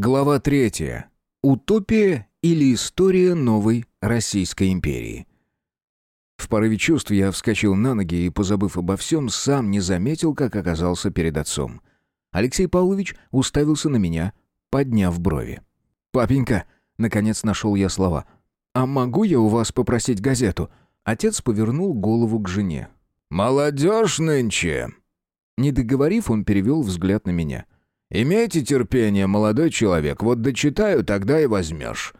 Глава третья. Утопия или история новой Российской империи. В порыве чувств я вскочил на ноги и, позабыв обо всем, сам не заметил, как оказался перед отцом. Алексей Павлович уставился на меня, подняв брови. «Папенька!» — наконец нашел я слова. «А могу я у вас попросить газету?» Отец повернул голову к жене. «Молодежь нынче!» Не договорив, он перевел взгляд на меня. «Имейте терпение, молодой человек, вот дочитаю, тогда и возьмешь».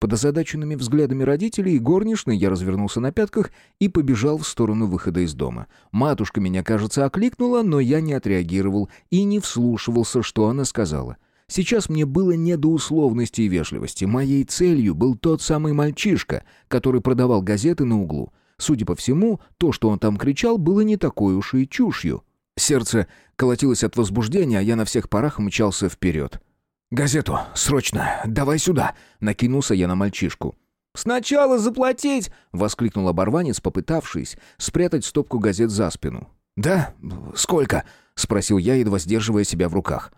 Под озадаченными взглядами родителей и горничной я развернулся на пятках и побежал в сторону выхода из дома. Матушка меня, кажется, окликнула, но я не отреагировал и не вслушивался, что она сказала. Сейчас мне было не до условности и вежливости. Моей целью был тот самый мальчишка, который продавал газеты на углу. Судя по всему, то, что он там кричал, было не такой уж и чушью. Сердце колотилось от возбуждения, а я на всех парах мчался вперед. «Газету! Срочно! Давай сюда!» — накинулся я на мальчишку. «Сначала заплатить!» — воскликнул оборванец, попытавшись спрятать стопку газет за спину. «Да? Сколько?» — спросил я, едва сдерживая себя в руках.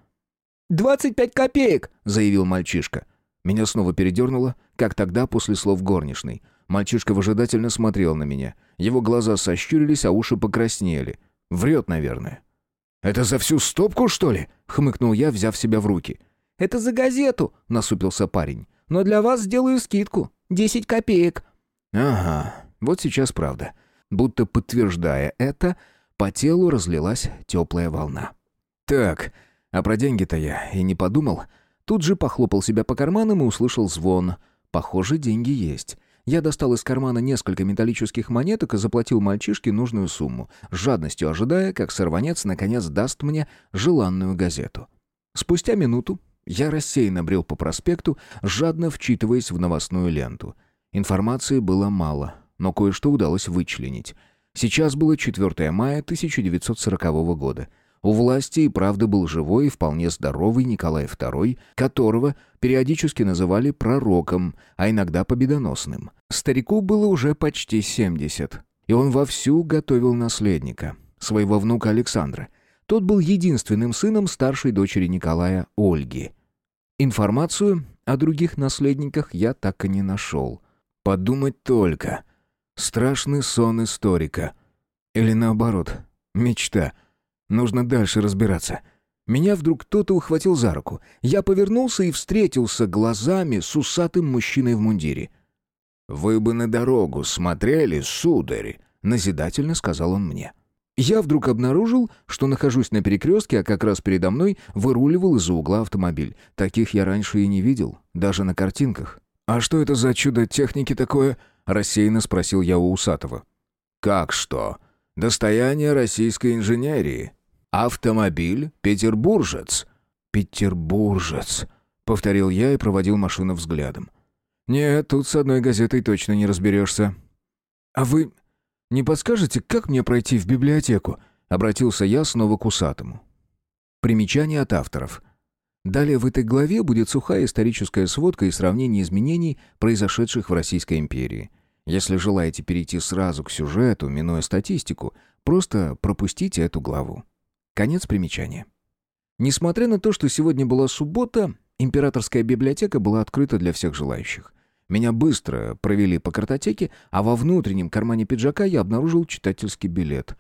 «Двадцать пять копеек!» — заявил мальчишка. Меня снова передернуло, как тогда после слов горничной. Мальчишка выжидательно смотрел на меня. Его глаза сощурились, а уши покраснели. Врет, наверное. «Это за всю стопку, что ли?» — хмыкнул я, взяв себя в руки. «Это за газету», — насупился парень. «Но для вас сделаю скидку. Десять копеек». «Ага, вот сейчас правда». Будто подтверждая это, по телу разлилась теплая волна. «Так, а про деньги-то я и не подумал». Тут же похлопал себя по карманам и услышал звон. «Похоже, деньги есть». Я достал из кармана несколько металлических монеток и заплатил мальчишке нужную сумму, с жадностью ожидая, как сорванец наконец даст мне желанную газету. Спустя минуту я рассеянно брел по проспекту, жадно вчитываясь в новостную ленту. Информации было мало, но кое-что удалось вычленить. Сейчас было 4 мая 1940 года — у власти и правда был живой и вполне здоровый Николай II, которого периодически называли пророком, а иногда победоносным. Старику было уже почти 70, и он вовсю готовил наследника, своего внука Александра. Тот был единственным сыном старшей дочери Николая Ольги. Информацию о других наследниках я так и не нашел. Подумать только. Страшный сон историка. Или наоборот, мечта — Нужно дальше разбираться. Меня вдруг кто-то ухватил за руку. Я повернулся и встретился глазами с усатым мужчиной в мундире. «Вы бы на дорогу смотрели, сударь», — назидательно сказал он мне. Я вдруг обнаружил, что нахожусь на перекрестке, а как раз передо мной выруливал из-за угла автомобиль. Таких я раньше и не видел, даже на картинках. «А что это за чудо техники такое?» — рассеянно спросил я у Усатого. «Как что? Достояние российской инженерии», «Автомобиль Петербуржец». «Петербуржец», — повторил я и проводил машину взглядом. «Нет, тут с одной газетой точно не разберешься». «А вы не подскажете, как мне пройти в библиотеку?» — обратился я снова к усатому. Примечание от авторов. Далее в этой главе будет сухая историческая сводка и сравнение изменений, произошедших в Российской империи. Если желаете перейти сразу к сюжету, минуя статистику, просто пропустите эту главу. Конец примечания. Несмотря на то, что сегодня была суббота, императорская библиотека была открыта для всех желающих. Меня быстро провели по картотеке, а во внутреннем кармане пиджака я обнаружил читательский билет.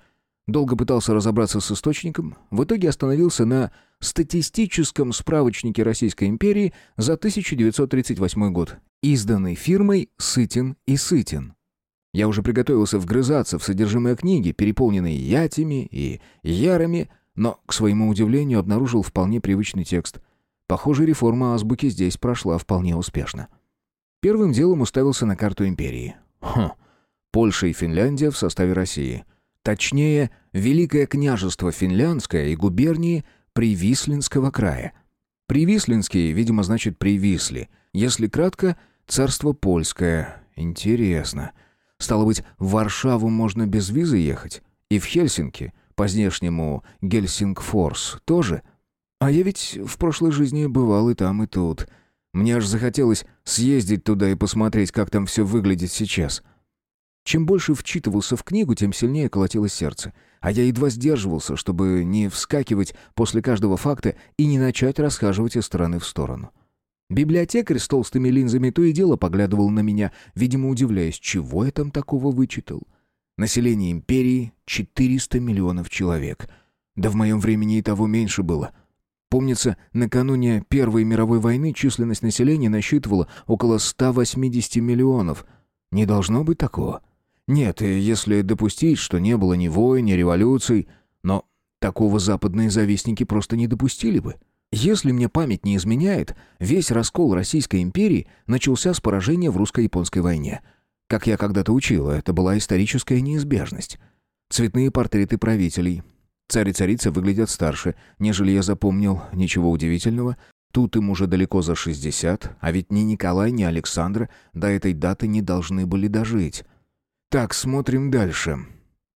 Долго пытался разобраться с источником, в итоге остановился на статистическом справочнике Российской империи за 1938 год, изданный фирмой «Сытин и Сытин». Я уже приготовился вгрызаться в содержимое книги, переполненной ятями и ярами, но, к своему удивлению, обнаружил вполне привычный текст. Похоже, реформа азбуки здесь прошла вполне успешно. Первым делом уставился на карту империи. Хм, Польша и Финляндия в составе России. Точнее, Великое княжество Финляндское и губернии Привислинского края. Привислинский, видимо, значит «привисли». Если кратко, царство польское. Интересно. Стало быть, в Варшаву можно без визы ехать? И в Хельсинки? По-здешнему Гельсингфорс, тоже? А я ведь в прошлой жизни бывал и там, и тут. Мне аж захотелось съездить туда и посмотреть, как там все выглядит сейчас. Чем больше вчитывался в книгу, тем сильнее колотилось сердце. А я едва сдерживался, чтобы не вскакивать после каждого факта и не начать расхаживать из стороны в сторону. Библиотекарь с толстыми линзами то и дело поглядывал на меня, видимо, удивляясь, чего я там такого вычитал. Население империи — 400 миллионов человек. Да в моем времени и того меньше было. Помнится, накануне Первой мировой войны численность населения насчитывала около 180 миллионов. Не должно быть такого. Нет, если допустить, что не было ни войн, ни революций, но такого западные завистники просто не допустили бы. Если мне память не изменяет, весь раскол Российской империи начался с поражения в русско-японской войне. Как я когда-то учил, это была историческая неизбежность. Цветные портреты правителей. Царь и царица выглядят старше, нежели я запомнил, ничего удивительного. Тут им уже далеко за 60, а ведь ни Николай, ни Александра до этой даты не должны были дожить. Так, смотрим дальше.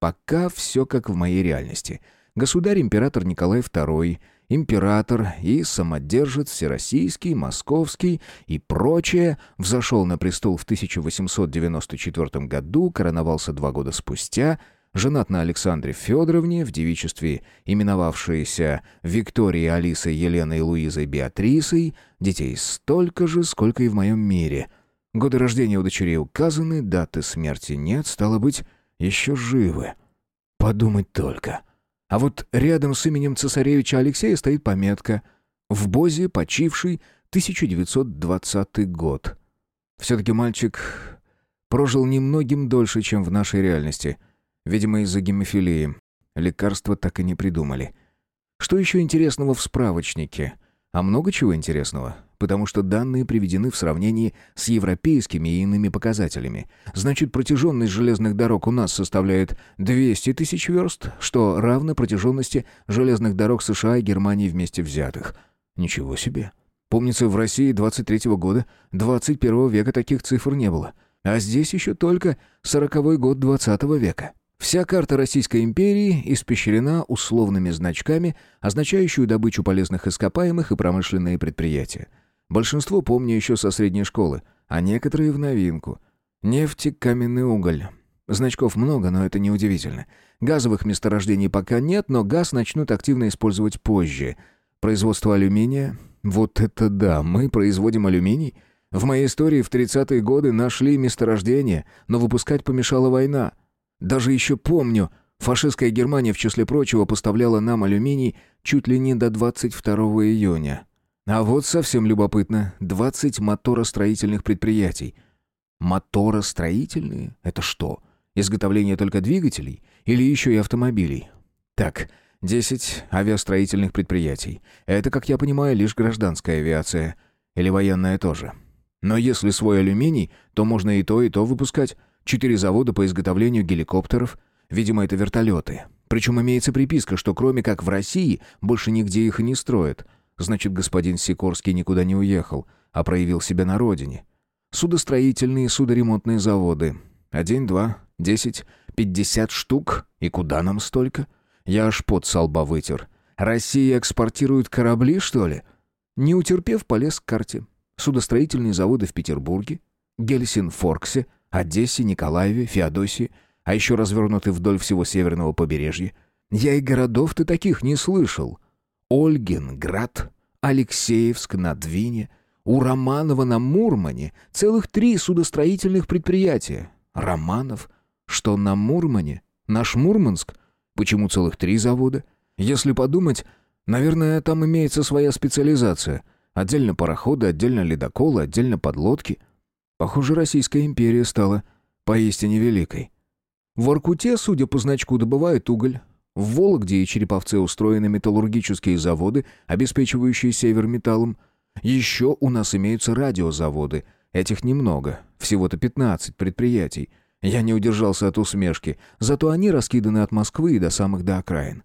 Пока все как в моей реальности. Государь-император Николай II – император и самодержец всероссийский, московский и прочее, взошел на престол в 1894 году, короновался два года спустя, женат на Александре Федоровне, в девичестве именовавшейся Викторией Алисой Еленой Луизой Беатрисой, детей столько же, сколько и в моем мире. Годы рождения у дочерей указаны, даты смерти нет, стало быть, еще живы. Подумать только. — а вот рядом с именем цесаревича Алексея стоит пометка «В Бозе, почивший 1920 год». Все-таки мальчик прожил немногим дольше, чем в нашей реальности. Видимо, из-за гемофилии. Лекарства так и не придумали. Что еще интересного в справочнике? А много чего интересного потому что данные приведены в сравнении с европейскими и иными показателями. Значит, протяженность железных дорог у нас составляет 200 тысяч верст, что равно протяженности железных дорог США и Германии вместе взятых. Ничего себе. Помнится, в России 23 -го года, 21 века таких цифр не было. А здесь еще только 40 год 20 века. Вся карта Российской империи испещрена условными значками, означающими добычу полезных ископаемых и промышленные предприятия. Большинство помню еще со средней школы, а некоторые в новинку. Нефть каменный уголь. Значков много, но это неудивительно. Газовых месторождений пока нет, но газ начнут активно использовать позже. Производство алюминия? Вот это да, мы производим алюминий? В моей истории в 30-е годы нашли месторождение, но выпускать помешала война. Даже еще помню, фашистская Германия, в числе прочего, поставляла нам алюминий чуть ли не до 22 июня. А вот совсем любопытно. 20 моторостроительных предприятий. Моторостроительные? Это что? Изготовление только двигателей? Или еще и автомобилей? Так, 10 авиастроительных предприятий. Это, как я понимаю, лишь гражданская авиация. Или военная тоже. Но если свой алюминий, то можно и то, и то выпускать. Четыре завода по изготовлению геликоптеров. Видимо, это вертолеты. Причем имеется приписка, что кроме как в России, больше нигде их и не строят. Значит, господин Сикорский никуда не уехал, а проявил себя на родине. Судостроительные и судоремонтные заводы. Один, два, десять, пятьдесят штук. И куда нам столько? Я аж под со лба вытер. Россия экспортирует корабли, что ли? Не утерпев, полез к карте. Судостроительные заводы в Петербурге, Гельсинфорксе, Одессе, Николаеве, Феодосии, а еще развернуты вдоль всего северного побережья. Я и городов-то таких не слышал. Ольгинград, Алексеевск на Двине, у Романова на Мурмане целых три судостроительных предприятия. Романов? Что на Мурмане? Наш Мурманск? Почему целых три завода? Если подумать, наверное, там имеется своя специализация. Отдельно пароходы, отдельно ледоколы, отдельно подлодки. Похоже, Российская империя стала поистине великой. В Воркуте, судя по значку, добывают уголь, в Вологде и Череповце устроены металлургические заводы, обеспечивающие север металлом. Еще у нас имеются радиозаводы. Этих немного, всего-то 15 предприятий. Я не удержался от усмешки, зато они раскиданы от Москвы и до самых до окраин.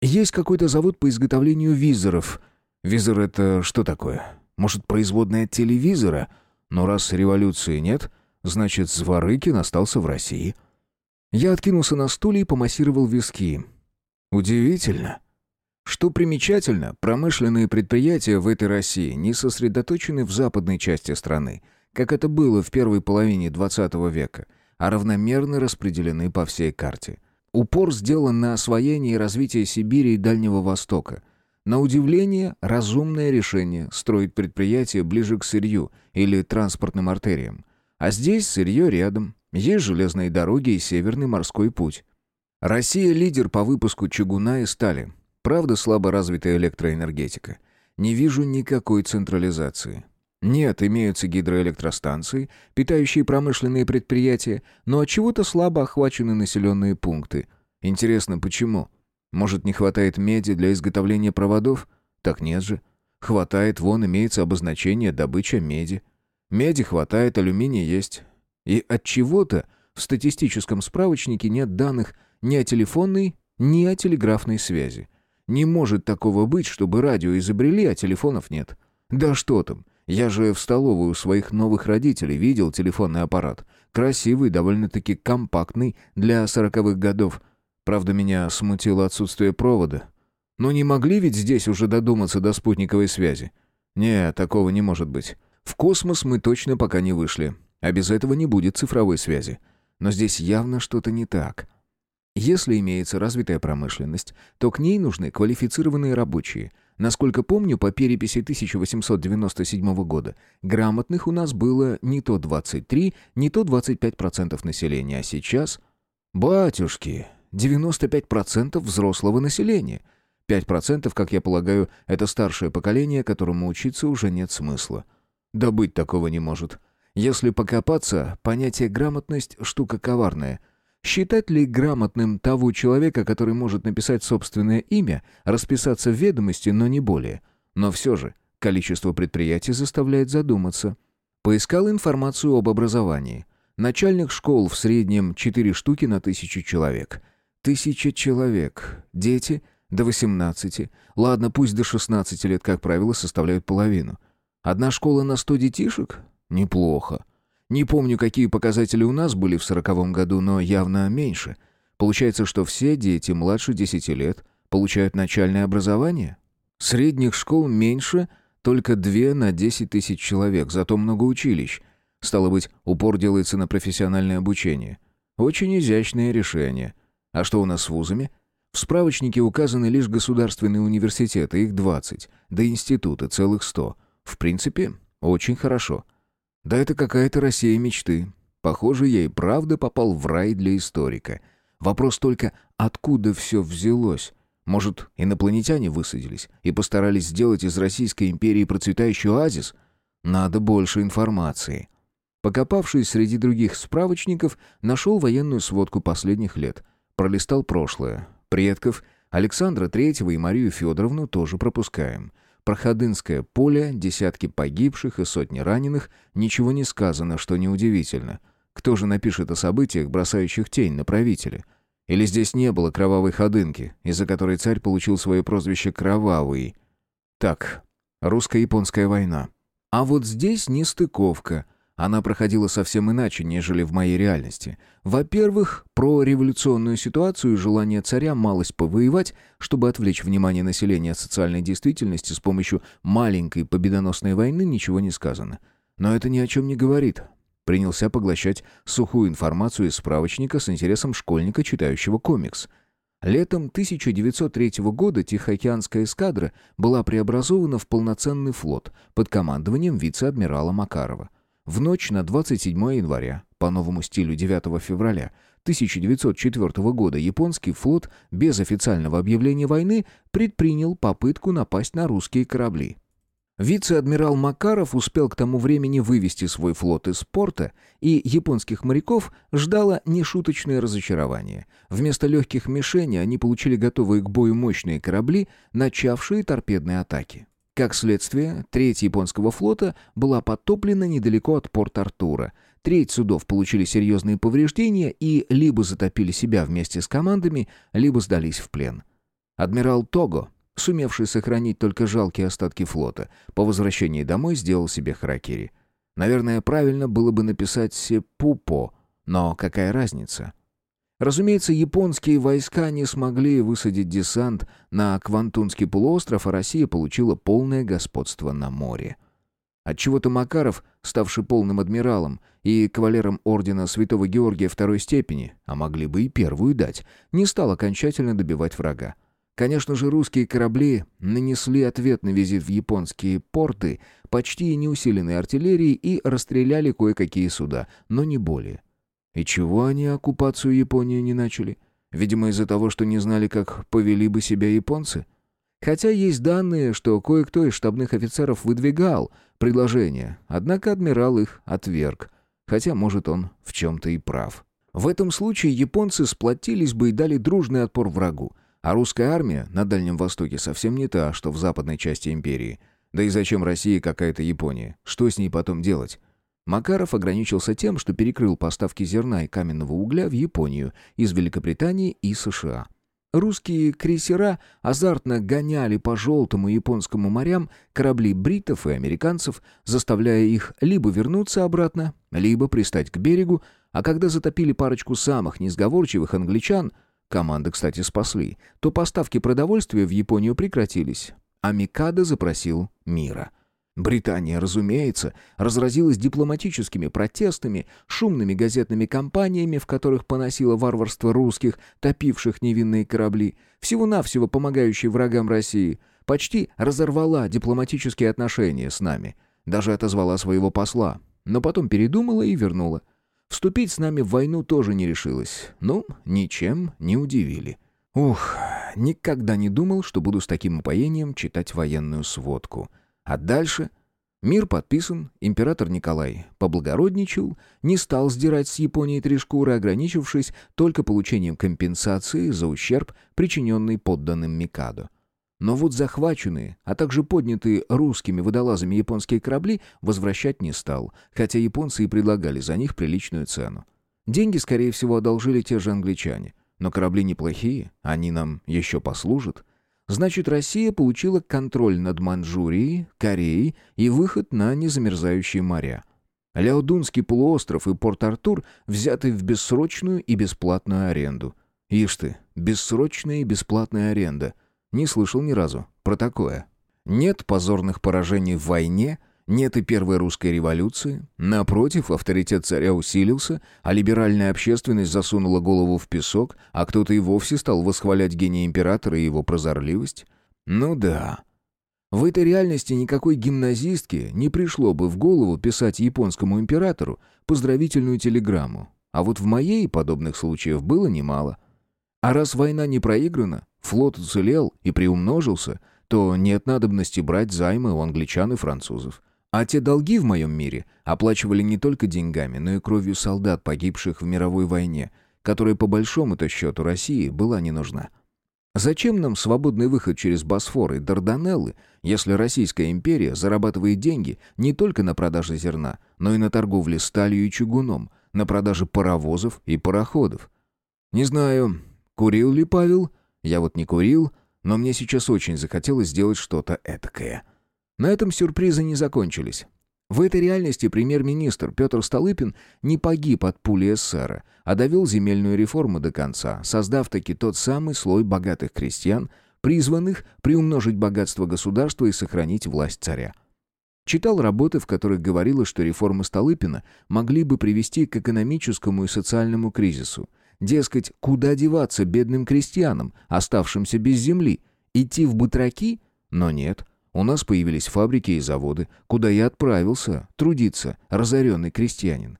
Есть какой-то завод по изготовлению визоров. Визор — это что такое? Может, производная телевизора? Но раз революции нет, значит, Зворыкин остался в России. Я откинулся на стуле и помассировал виски. Удивительно. Что примечательно, промышленные предприятия в этой России не сосредоточены в западной части страны, как это было в первой половине XX века, а равномерно распределены по всей карте. Упор сделан на освоение и развитие Сибири и Дальнего Востока. На удивление, разумное решение строить предприятие ближе к сырью или транспортным артериям. А здесь сырье рядом, есть железные дороги и северный морской путь. Россия лидер по выпуску чугуна и стали. Правда, слабо развитая электроэнергетика. Не вижу никакой централизации. Нет, имеются гидроэлектростанции, питающие промышленные предприятия, но от чего-то слабо охвачены населенные пункты. Интересно, почему? Может, не хватает меди для изготовления проводов? Так нет же. Хватает, вон имеется обозначение добыча меди. Меди хватает, алюминия есть. И от чего-то в статистическом справочнике нет данных ни о телефонной, ни о телеграфной связи. Не может такого быть, чтобы радио изобрели, а телефонов нет. Да что там? Я же в столовую своих новых родителей видел телефонный аппарат. Красивый, довольно-таки компактный для сороковых годов. Правда, меня смутило отсутствие провода. Но не могли ведь здесь уже додуматься до спутниковой связи? Не, такого не может быть. В космос мы точно пока не вышли. А без этого не будет цифровой связи. Но здесь явно что-то не так. Если имеется развитая промышленность, то к ней нужны квалифицированные рабочие – Насколько помню, по переписи 1897 года грамотных у нас было не то 23, не то 25% населения, а сейчас... Батюшки, 95% взрослого населения. 5%, как я полагаю, это старшее поколение, которому учиться уже нет смысла. Да быть такого не может. Если покопаться, понятие «грамотность» — штука коварная — Считать ли грамотным того человека, который может написать собственное имя, расписаться в ведомости, но не более? Но все же, количество предприятий заставляет задуматься. Поискал информацию об образовании. Начальных школ в среднем 4 штуки на тысячу человек. Тысяча человек. Дети до 18. Ладно, пусть до 16 лет, как правило, составляют половину. Одна школа на 100 детишек? Неплохо. Не помню, какие показатели у нас были в сороковом году, но явно меньше. Получается, что все дети младше 10 лет получают начальное образование? Средних школ меньше, только две на 10 тысяч человек, зато много училищ. Стало быть, упор делается на профессиональное обучение. Очень изящное решение. А что у нас с вузами? В справочнике указаны лишь государственные университеты, их 20, да институты целых 100. В принципе, очень хорошо. Да это какая-то Россия мечты. Похоже, я и правда попал в рай для историка. Вопрос только, откуда все взялось? Может, инопланетяне высадились и постарались сделать из Российской империи процветающий оазис? Надо больше информации. Покопавшись среди других справочников, нашел военную сводку последних лет. Пролистал прошлое. Предков Александра Третьего и Марию Федоровну тоже пропускаем. Проходынское поле, десятки погибших и сотни раненых, ничего не сказано, что неудивительно. Кто же напишет о событиях, бросающих тень на правителя? Или здесь не было кровавой ходынки, из-за которой царь получил свое прозвище «Кровавый»? Так, русско-японская война. А вот здесь нестыковка. Она проходила совсем иначе, нежели в моей реальности. Во-первых, про революционную ситуацию и желание царя малость повоевать, чтобы отвлечь внимание населения от социальной действительности с помощью маленькой победоносной войны, ничего не сказано. Но это ни о чем не говорит. Принялся поглощать сухую информацию из справочника с интересом школьника, читающего комикс. Летом 1903 года Тихоокеанская эскадра была преобразована в полноценный флот под командованием вице-адмирала Макарова. В ночь на 27 января, по новому стилю 9 февраля 1904 года, японский флот без официального объявления войны предпринял попытку напасть на русские корабли. Вице-адмирал Макаров успел к тому времени вывести свой флот из порта, и японских моряков ждало нешуточное разочарование. Вместо легких мишеней они получили готовые к бою мощные корабли, начавшие торпедные атаки. Как следствие, треть японского флота была потоплена недалеко от порт Артура. Треть судов получили серьезные повреждения и либо затопили себя вместе с командами, либо сдались в плен. Адмирал Того, сумевший сохранить только жалкие остатки флота, по возвращении домой сделал себе харакири. Наверное, правильно было бы написать «сепупо», но какая разница? Разумеется, японские войска не смогли высадить десант на Квантунский полуостров, а Россия получила полное господство на море. Отчего-то Макаров, ставший полным адмиралом и кавалером ордена Святого Георгия второй степени, а могли бы и первую дать, не стал окончательно добивать врага. Конечно же, русские корабли нанесли ответный визит в японские порты, почти не усиленной артиллерией, и расстреляли кое-какие суда, но не более. И чего они оккупацию Японии не начали? Видимо, из-за того, что не знали, как повели бы себя японцы? Хотя есть данные, что кое-кто из штабных офицеров выдвигал предложения, однако адмирал их отверг, хотя, может, он в чем-то и прав. В этом случае японцы сплотились бы и дали дружный отпор врагу, а русская армия на Дальнем Востоке совсем не та, что в западной части империи. Да и зачем России какая-то Япония? Что с ней потом делать? Макаров ограничился тем, что перекрыл поставки зерна и каменного угля в Японию из Великобритании и США. Русские крейсера азартно гоняли по желтому японскому морям корабли бритов и американцев, заставляя их либо вернуться обратно, либо пристать к берегу, а когда затопили парочку самых несговорчивых англичан – команды, кстати, спасли, то поставки продовольствия в Японию прекратились, а Микадо запросил мира. Британия, разумеется, разразилась дипломатическими протестами, шумными газетными кампаниями, в которых поносило варварство русских, топивших невинные корабли, всего-навсего помогающие врагам России, почти разорвала дипломатические отношения с нами, даже отозвала своего посла, но потом передумала и вернула. Вступить с нами в войну тоже не решилась. Ну, ничем не удивили. Ух, никогда не думал, что буду с таким упоением читать военную сводку. А дальше... Мир подписан, император Николай поблагородничал, не стал сдирать с Японии три шкуры, ограничившись только получением компенсации за ущерб, причиненный подданным Микадо. Но вот захваченные, а также поднятые русскими водолазами японские корабли возвращать не стал, хотя японцы и предлагали за них приличную цену. Деньги, скорее всего, одолжили те же англичане. Но корабли неплохие, они нам еще послужат. Значит, Россия получила контроль над Манчжурией, Кореей и выход на незамерзающие моря. Ляодунский полуостров и Порт-Артур взяты в бессрочную и бесплатную аренду. Ишь ты, бессрочная и бесплатная аренда — не слышал ни разу про такое. Нет позорных поражений в войне, нет и первой русской революции. Напротив, авторитет царя усилился, а либеральная общественность засунула голову в песок, а кто-то и вовсе стал восхвалять гения императора и его прозорливость. Ну да. В этой реальности никакой гимназистке не пришло бы в голову писать японскому императору поздравительную телеграмму. А вот в моей подобных случаев было немало. А раз война не проиграна, флот уцелел и приумножился, то нет надобности брать займы у англичан и французов. А те долги в моем мире оплачивали не только деньгами, но и кровью солдат, погибших в мировой войне, которая по большому-то счету России была не нужна. Зачем нам свободный выход через Босфор и Дарданеллы, если Российская империя зарабатывает деньги не только на продаже зерна, но и на торговле сталью и чугуном, на продаже паровозов и пароходов? Не знаю, Курил ли Павел? Я вот не курил, но мне сейчас очень захотелось сделать что-то этакое. На этом сюрпризы не закончились. В этой реальности премьер-министр Петр Столыпин не погиб от пули эсера, а довел земельную реформу до конца, создав таки тот самый слой богатых крестьян, призванных приумножить богатство государства и сохранить власть царя. Читал работы, в которых говорилось, что реформы Столыпина могли бы привести к экономическому и социальному кризису – Дескать, куда деваться бедным крестьянам, оставшимся без земли? Идти в батраки? Но нет. У нас появились фабрики и заводы, куда я отправился трудиться, разоренный крестьянин.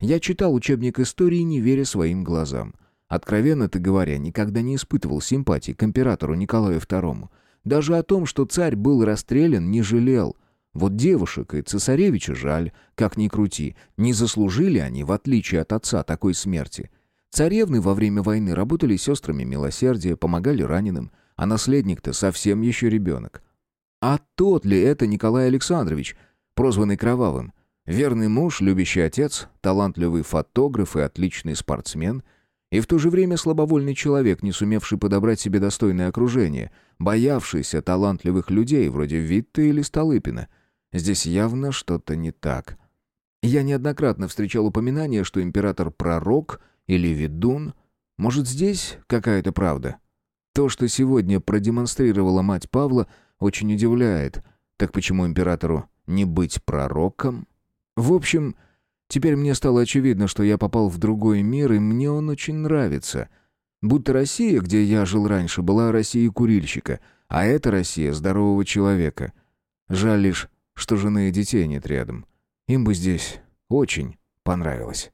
Я читал учебник истории, не веря своим глазам. Откровенно-то говоря, никогда не испытывал симпатии к императору Николаю II. Даже о том, что царь был расстрелян, не жалел. Вот девушек и цесаревича жаль, как ни крути. Не заслужили они, в отличие от отца, такой смерти. Царевны во время войны работали сестрами милосердия, помогали раненым, а наследник-то совсем еще ребенок. А тот ли это Николай Александрович, прозванный Кровавым? Верный муж, любящий отец, талантливый фотограф и отличный спортсмен, и в то же время слабовольный человек, не сумевший подобрать себе достойное окружение, боявшийся талантливых людей вроде Витта или Столыпина. Здесь явно что-то не так. Я неоднократно встречал упоминание, что император-пророк — или ведун? Может, здесь какая-то правда? То, что сегодня продемонстрировала мать Павла, очень удивляет. Так почему императору не быть пророком? В общем, теперь мне стало очевидно, что я попал в другой мир, и мне он очень нравится. Будто Россия, где я жил раньше, была Россией курильщика, а это Россия здорового человека. Жаль лишь, что жены и детей нет рядом. Им бы здесь очень понравилось.